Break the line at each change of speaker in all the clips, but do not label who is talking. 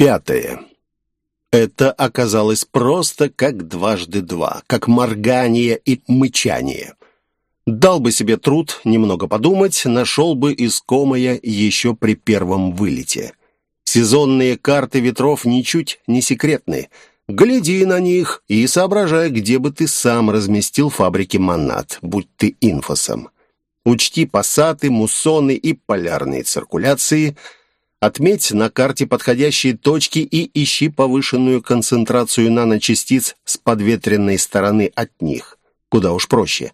Пятое. Это оказалось просто как дважды два, как моргание и мычание. Дал бы себе труд немного подумать, нашел бы искомое еще при первом вылете. Сезонные карты ветров ничуть не секретны. Гляди на них и соображай, где бы ты сам разместил фабрики Монат, будь ты инфосом. Учти пассаты, муссоны и полярные циркуляции – Отметь на карте подходящие точки и ищи повышенную концентрацию наночастиц с подветренной стороны от них. Куда уж проще.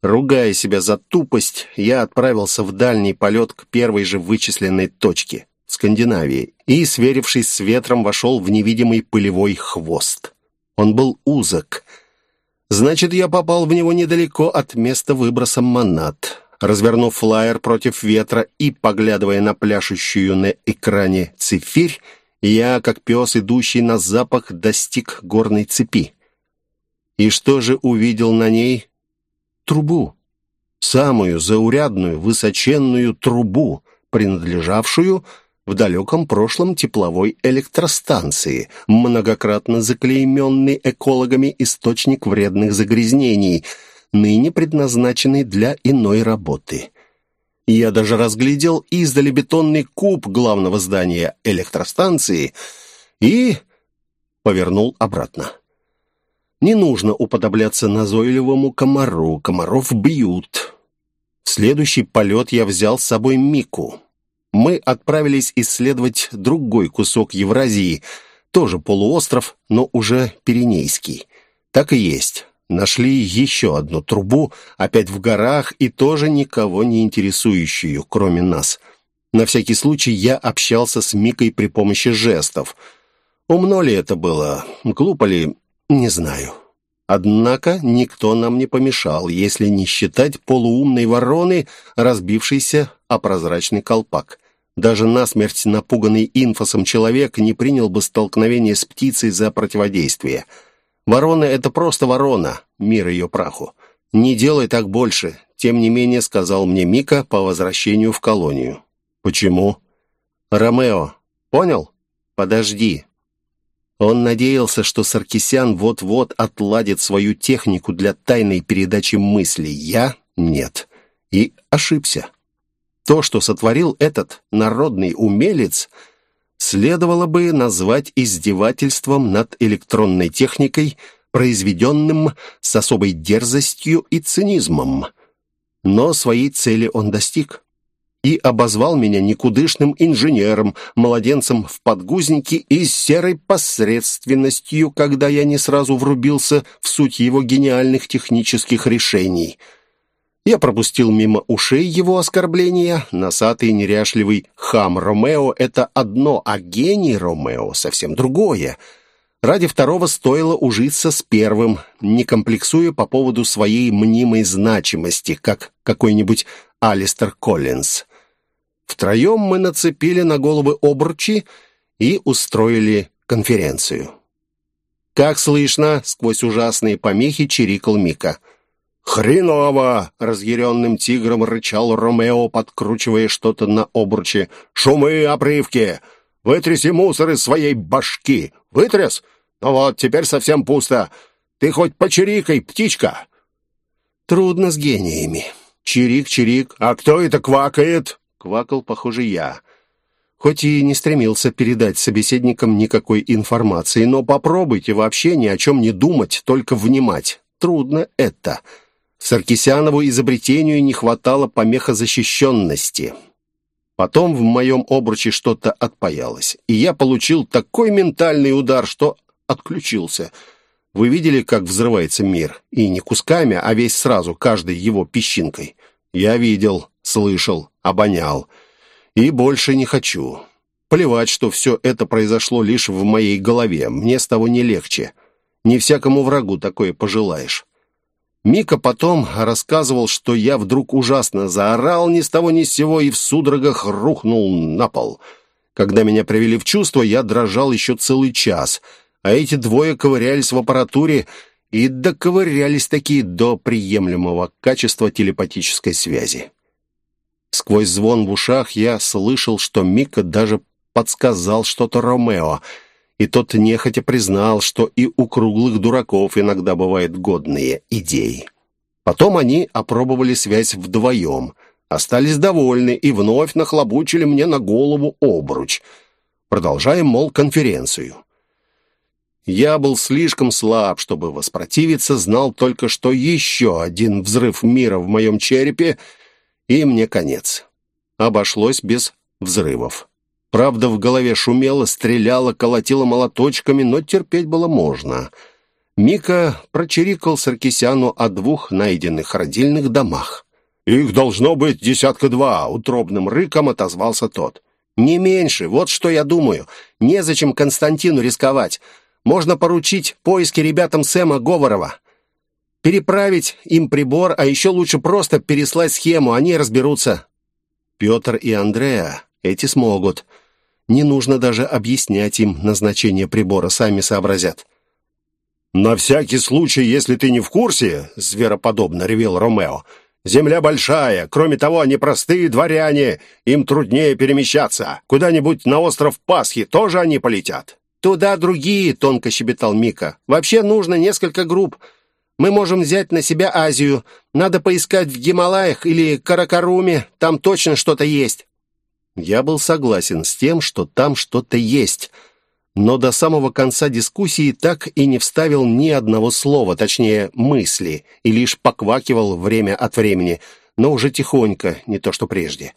Ругая себя за тупость, я отправился в дальний полет к первой же вычисленной точке – Скандинавии, и, сверившись с ветром, вошел в невидимый пылевой хвост. Он был узок. Значит, я попал в него недалеко от места выброса монад. Развернув флаер против ветра и поглядывая на пляшущую на экране цифирь, я, как пес, идущий на запах, достиг горной цепи. И что же увидел на ней? Трубу. Самую заурядную, высоченную трубу, принадлежавшую в далеком прошлом тепловой электростанции, многократно заклейменный экологами источник вредных загрязнений — ныне предназначенный для иной работы. Я даже разглядел издали бетонный куб главного здания электростанции и повернул обратно. Не нужно уподобляться назойливому комару, комаров бьют. В следующий полет я взял с собой Мику. Мы отправились исследовать другой кусок Евразии, тоже полуостров, но уже Пиренейский. Так и есть. Нашли еще одну трубу, опять в горах, и тоже никого не интересующую, кроме нас. На всякий случай я общался с Микой при помощи жестов. Умно ли это было, глупо ли, не знаю. Однако никто нам не помешал, если не считать полуумной вороны, разбившейся о прозрачный колпак. Даже насмерть напуганный инфосом человек не принял бы столкновение с птицей за противодействие — Ворона — это просто ворона, мир ее праху. Не делай так больше, тем не менее сказал мне Мика по возвращению в колонию. Почему? Ромео, понял? Подожди. Он надеялся, что Саркисян вот-вот отладит свою технику для тайной передачи мыслей. Я — нет. И ошибся. То, что сотворил этот народный умелец — следовало бы назвать издевательством над электронной техникой, произведенным с особой дерзостью и цинизмом. Но своей цели он достиг и обозвал меня никудышным инженером, младенцем в подгузнике и серой посредственностью, когда я не сразу врубился в суть его гениальных технических решений – я пропустил мимо ушей его оскорбления. Носатый неряшливый хам Ромео — это одно, а гений Ромео — совсем другое. Ради второго стоило ужиться с первым, не комплексуя по поводу своей мнимой значимости, как какой-нибудь Алистер Коллинз. Втроем мы нацепили на головы обручи и устроили конференцию. «Как слышно?» — сквозь ужасные помехи чирикал Мика — «Хреново!» — разъяренным тигром рычал Ромео, подкручивая что-то на обруче. «Шумы, обрывки! Вытряси мусор из своей башки! Вытряс? Ну вот, теперь совсем пусто. Ты хоть почирикай, птичка!» «Трудно с гениями. Чирик-чирик. А кто это квакает?» Квакал, похоже, я. Хоть и не стремился передать собеседникам никакой информации, но попробуйте вообще ни о чем не думать, только внимать. Трудно это. Саркисянову изобретению не хватало помехозащищенности. Потом в моем обруче что-то отпаялось, и я получил такой ментальный удар, что отключился. Вы видели, как взрывается мир? И не кусками, а весь сразу, каждой его песчинкой. Я видел, слышал, обонял. И больше не хочу. Плевать, что все это произошло лишь в моей голове. Мне с того не легче. Не всякому врагу такое пожелаешь. Мика потом рассказывал, что я вдруг ужасно заорал ни с того ни с сего и в судорогах рухнул на пол. Когда меня привели в чувство, я дрожал еще целый час, а эти двое ковырялись в аппаратуре и доковырялись такие до приемлемого качества телепатической связи. Сквозь звон в ушах я слышал, что Мика даже подсказал что-то Ромео, и тот нехотя признал, что и у круглых дураков иногда бывают годные идеи. Потом они опробовали связь вдвоем, остались довольны и вновь нахлобучили мне на голову обруч. Продолжаем, мол, конференцию. Я был слишком слаб, чтобы воспротивиться, знал только, что еще один взрыв мира в моем черепе, и мне конец. Обошлось без взрывов. Правда, в голове шумело, стреляло, колотило молоточками, но терпеть было можно. Мика прочирикал Саркисяну о двух найденных родильных домах. «Их должно быть десятка два», — утробным рыком отозвался тот. «Не меньше, вот что я думаю. Незачем Константину рисковать. Можно поручить поиски ребятам Сэма Говорова. Переправить им прибор, а еще лучше просто переслать схему, они разберутся. Петр и Андреа эти смогут. Не нужно даже объяснять им назначение прибора, сами сообразят. «На всякий случай, если ты не в курсе», — звероподобно ревел Ромео, «земля большая, кроме того, они простые дворяне, им труднее перемещаться. Куда-нибудь на остров Пасхи тоже они полетят». «Туда другие», — тонко щебетал Мика. «Вообще нужно несколько групп. Мы можем взять на себя Азию. Надо поискать в Гималаях или Каракаруме. Там точно что-то есть». Я был согласен с тем, что там что-то есть, но до самого конца дискуссии так и не вставил ни одного слова, точнее, мысли, и лишь поквакивал время от времени, но уже тихонько, не то что прежде.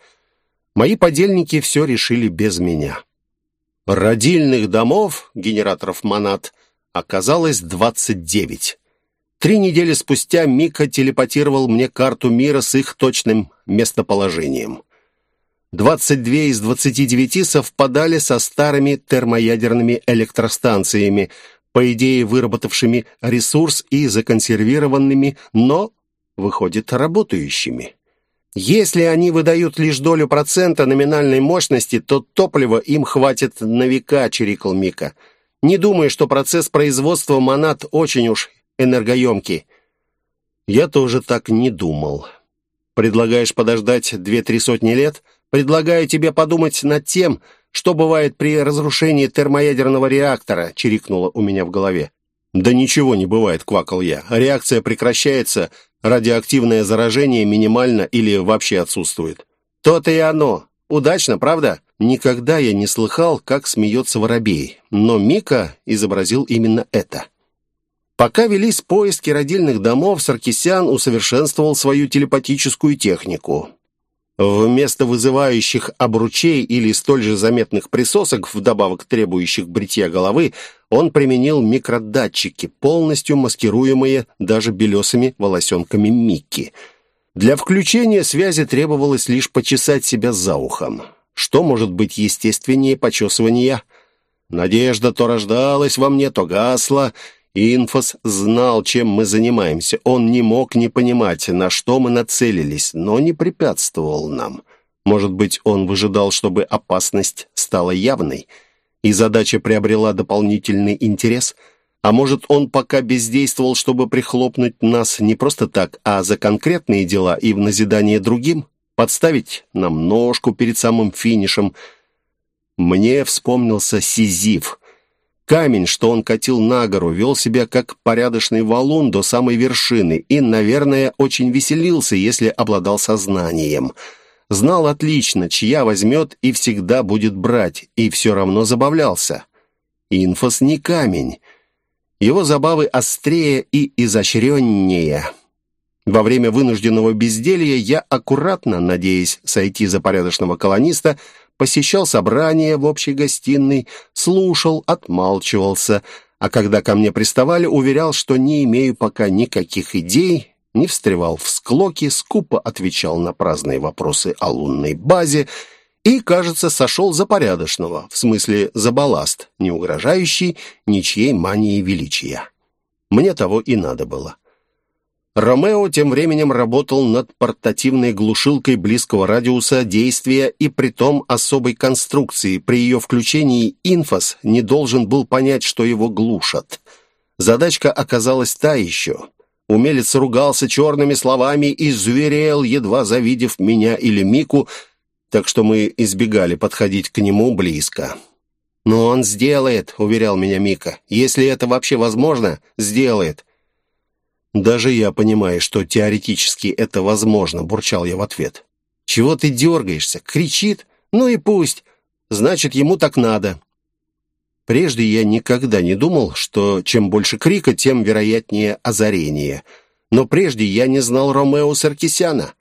Мои подельники все решили без меня. Родильных домов, генераторов монад, оказалось 29. Три недели спустя Мика телепатировал мне карту мира с их точным местоположением. 22 из 29 совпадали со старыми термоядерными электростанциями, по идее выработавшими ресурс и законсервированными, но, выходит, работающими. Если они выдают лишь долю процента номинальной мощности, то топлива им хватит на века, чирикал Мика. Не думаю, что процесс производства монад очень уж энергоемкий. Я тоже так не думал. Предлагаешь подождать две-три сотни лет? Предлагаю тебе подумать над тем, что бывает при разрушении термоядерного реактора, чирикнуло у меня в голове. «Да ничего не бывает», — квакал я. «Реакция прекращается, радиоактивное заражение минимально или вообще отсутствует». «То-то и оно. Удачно, правда?» Никогда я не слыхал, как смеется воробей, но Мика изобразил именно это. Пока велись поиски родильных домов, Саркисян усовершенствовал свою телепатическую технику. Вместо вызывающих обручей или столь же заметных присосок, вдобавок требующих бритья головы, он применил микродатчики, полностью маскируемые даже белесыми волосенками Микки. Для включения связи требовалось лишь почесать себя за ухом. Что может быть естественнее почесывания? Надежда то рождалась во мне, то гасла, Инфос знал, чем мы занимаемся. Он не мог не понимать, на что мы нацелились, но не препятствовал нам. Может быть, он выжидал, чтобы опасность стала явной, и задача приобрела дополнительный интерес? А может, он пока бездействовал, чтобы прихлопнуть нас не просто так, а за конкретные дела и в назидание другим? Подставить нам ножку перед самым финишем? Мне вспомнился Сизиф — Камень, что он катил на гору, вел себя как порядочный валун до самой вершины и, наверное, очень веселился, если обладал сознанием. Знал отлично, чья возьмет и всегда будет брать, и все равно забавлялся. Инфос не камень. Его забавы острее и изощреннее. Во время вынужденного безделья я аккуратно, надеясь сойти за порядочного колониста, посещал собрания в общей гостиной, слушал, отмалчивался, а когда ко мне приставали, уверял, что не имею пока никаких идей, не встревал в склоки, скупо отвечал на праздные вопросы о лунной базе и, кажется, сошел за порядочного, в смысле за балласт, не угрожающий ничьей мании величия. Мне того и надо было. Ромео тем временем работал над портативной глушилкой близкого радиуса действия и притом особой конструкции. При ее включении инфос не должен был понять, что его глушат. Задачка оказалась та еще. Умелец ругался черными словами и зверел, едва завидев меня или Мику, так что мы избегали подходить к нему близко. «Но он сделает», — уверял меня Мика. «Если это вообще возможно, сделает». «Даже я понимаю, что теоретически это возможно», — бурчал я в ответ. «Чего ты дергаешься? Кричит? Ну и пусть. Значит, ему так надо». Прежде я никогда не думал, что чем больше крика, тем вероятнее озарение. Но прежде я не знал Ромео Саркисяна.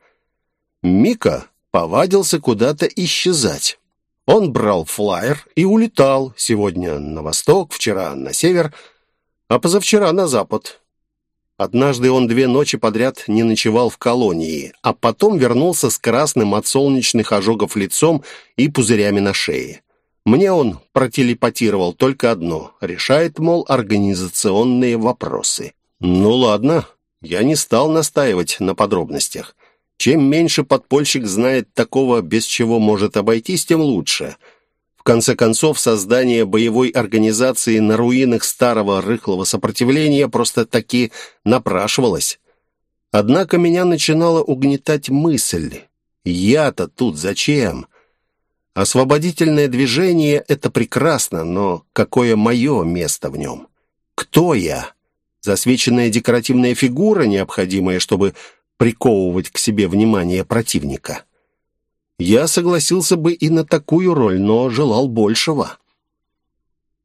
Мика повадился куда-то исчезать. Он брал флайер и улетал. Сегодня на восток, вчера на север, а позавчера на запад. Однажды он две ночи подряд не ночевал в колонии, а потом вернулся с красным от солнечных ожогов лицом и пузырями на шее. Мне он протелепатировал только одно — решает, мол, организационные вопросы. Ну ладно, я не стал настаивать на подробностях. Чем меньше подпольщик знает такого, без чего может обойтись, тем лучше. Конце концов, создание боевой организации на руинах старого рыхлого сопротивления просто-таки напрашивалось. Однако меня начинала угнетать мысль. Я-то тут зачем? Освободительное движение — это прекрасно, но какое мое место в нем? Кто я? Засвеченная декоративная фигура, необходимая, чтобы приковывать к себе внимание противника. Я согласился бы и на такую роль, но желал большего.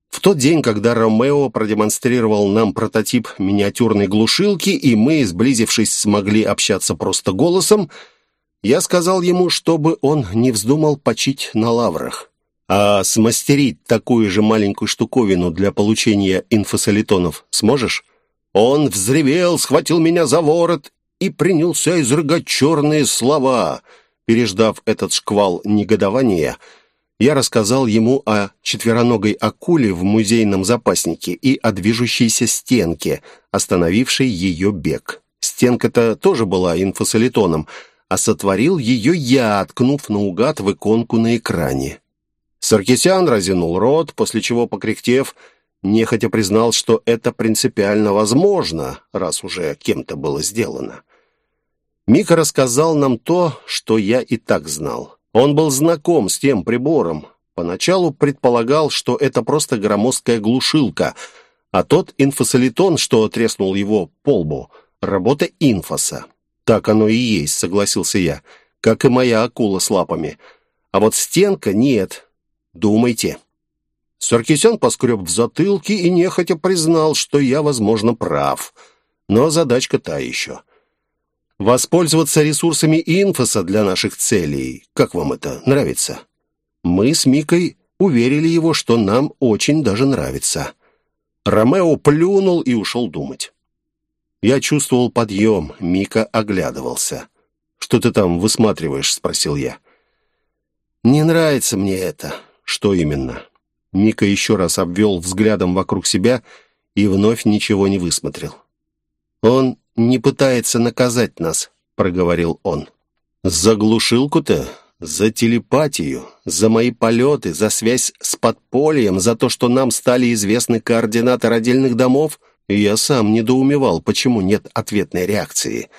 В тот день, когда Ромео продемонстрировал нам прототип миниатюрной глушилки, и мы, сблизившись, смогли общаться просто голосом, я сказал ему, чтобы он не вздумал почить на лаврах. А смастерить такую же маленькую штуковину для получения инфосолитонов сможешь? Он взревел, схватил меня за ворот и принялся изрыгать черные слова. Переждав этот шквал негодования, я рассказал ему о четвероногой акуле в музейном запаснике и о движущейся стенке, остановившей ее бег. Стенка-то тоже была инфосолитоном, а сотворил ее я, ткнув наугад в иконку на экране. Саркисян разинул рот, после чего, покряхтев, нехотя признал, что это принципиально возможно, раз уже кем-то было сделано. Мика рассказал нам то, что я и так знал. Он был знаком с тем прибором. Поначалу предполагал, что это просто громоздкая глушилка, а тот инфосолитон, что треснул его по лбу, работа инфоса. «Так оно и есть», — согласился я, — «как и моя акула с лапами. А вот стенка нет. Думайте». Саркисян поскреб в затылке и нехотя признал, что я, возможно, прав. Но задачка та еще. Воспользоваться ресурсами инфоса для наших целей. Как вам это нравится? Мы с Микой уверили его, что нам очень даже нравится. Ромео плюнул и ушел думать. Я чувствовал подъем, Мика оглядывался. «Что ты там высматриваешь?» — спросил я. «Не нравится мне это». «Что именно?» Мика еще раз обвел взглядом вокруг себя и вновь ничего не высмотрел. «Он не пытается наказать нас», — проговорил он. «За глушилку-то? За телепатию? За мои полеты? За связь с подпольем? За то, что нам стали известны координаты родильных домов?» Я сам недоумевал, почему нет ответной реакции.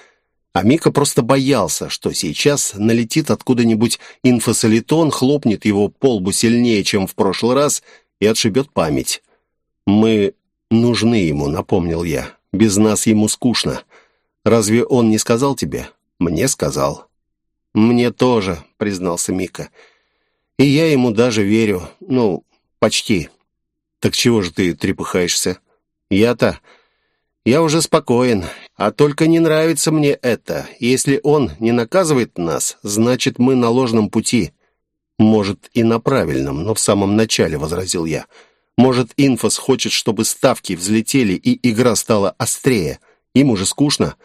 А Мика просто боялся, что сейчас налетит откуда-нибудь инфосолитон, хлопнет его полбу сильнее, чем в прошлый раз, и отшибет память. «Мы нужны ему», — напомнил я. Без нас ему скучно. Разве он не сказал тебе? Мне сказал. Мне тоже, признался Мика. И я ему даже верю. Ну, почти. Так чего же ты трепыхаешься? Я-то... Я уже спокоен, а только не нравится мне это. Если он не наказывает нас, значит, мы на ложном пути. Может, и на правильном, но в самом начале, — возразил я. — может, Инфос хочет, чтобы ставки взлетели и игра стала острее. Им уже скучно.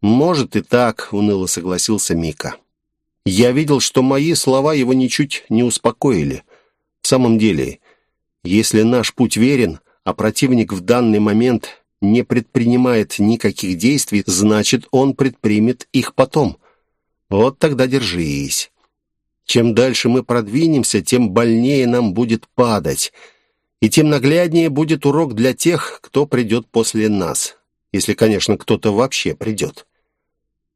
Может и так, уныло согласился Мика. Я видел, что мои слова его ничуть не успокоили. В самом деле, если наш путь верен, а противник в данный момент не предпринимает никаких действий, значит, он предпримет их потом. Вот тогда держись. Чем дальше мы продвинемся, тем больнее нам будет падать — и тем нагляднее будет урок для тех, кто придет после нас. Если, конечно, кто-то вообще придет.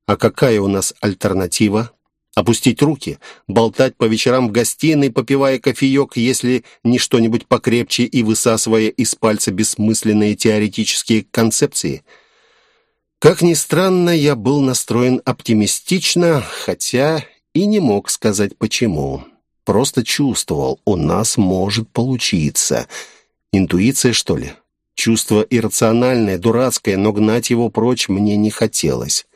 А какая у нас альтернатива? Опустить руки, болтать по вечерам в гостиной, попивая кофеек, если не что-нибудь покрепче и высасывая из пальца бессмысленные теоретические концепции. Как ни странно, я был настроен оптимистично, хотя и не мог сказать почему. Просто чувствовал, у нас может получиться. Интуиция, что ли? Чувство иррациональное, дурацкое, но гнать его прочь мне не хотелось.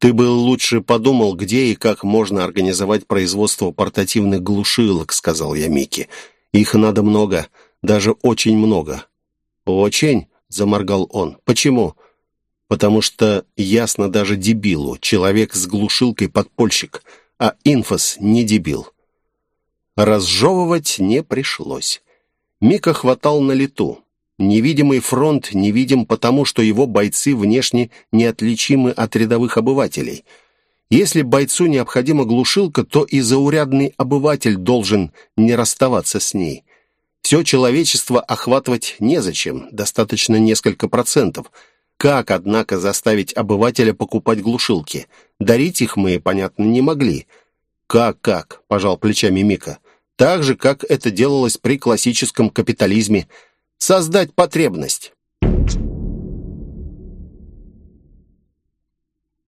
Ты бы лучше подумал, где и как можно организовать производство портативных глушилок, сказал я Микки. Их надо много, даже очень много. Очень, заморгал он. Почему? Потому что ясно даже дебилу, человек с глушилкой подпольщик, а инфос не дебил. Разжевывать не пришлось. Мика хватал на лету. Невидимый фронт невидим потому, что его бойцы внешне неотличимы от рядовых обывателей. Если бойцу необходима глушилка, то и заурядный обыватель должен не расставаться с ней. Все человечество охватывать незачем, достаточно несколько процентов. Как, однако, заставить обывателя покупать глушилки? Дарить их мы, понятно, не могли. «Как-как?» – пожал плечами Мика. «Так же, как это делалось при классическом капитализме – создать потребность.